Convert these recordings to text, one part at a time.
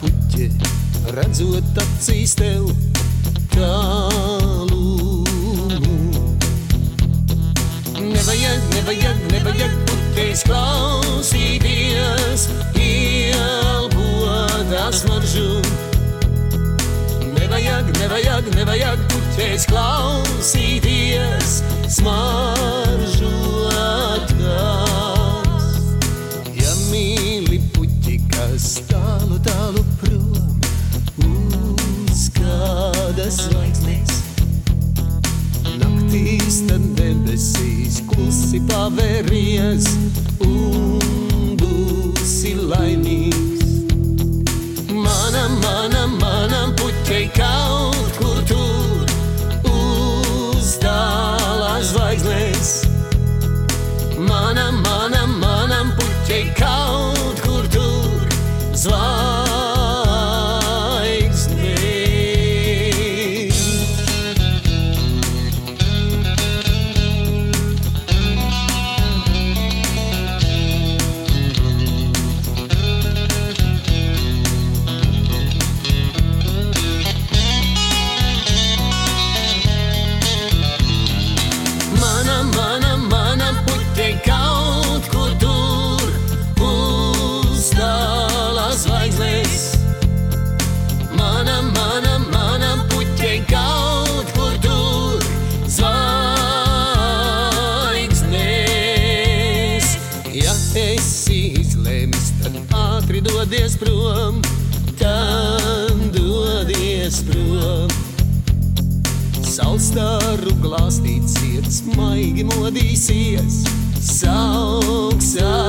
puķi, redzot acīs tev tālumu. Nevajag, nevajag, nevajag puķis klausīties, ielbotās maržu. Nevajag, nevajag, nevajag puķis klausīties, tālu, tālu prom, uz kādas zvaigznes. Naktīs tad debesīs klusi paveries un būsi laimīgs. Dodies prom, tad dodies prom. Salstāru glāstīt sirds, maigi modīsies, sauks atpakaļ.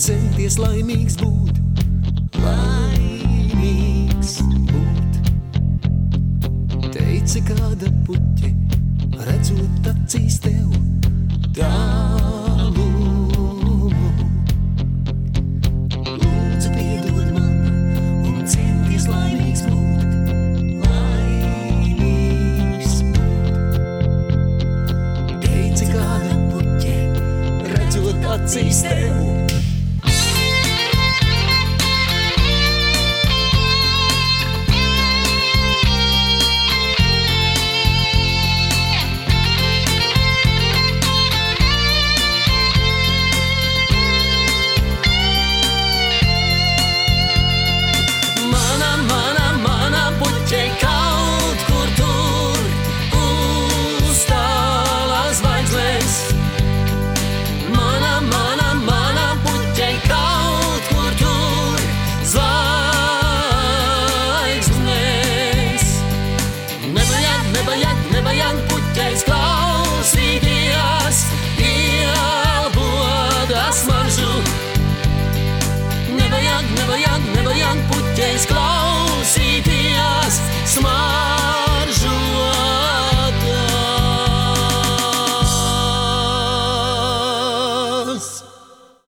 Centies laimīgs būt. Laimīgs būt. Teica kāda puķe, redzot acīs tev tālumu. Lūdzu, piedod man un centies laimīgs būt. Laimīgs būt. Teica kāda puķe, redzot acīs tev. Mana, is.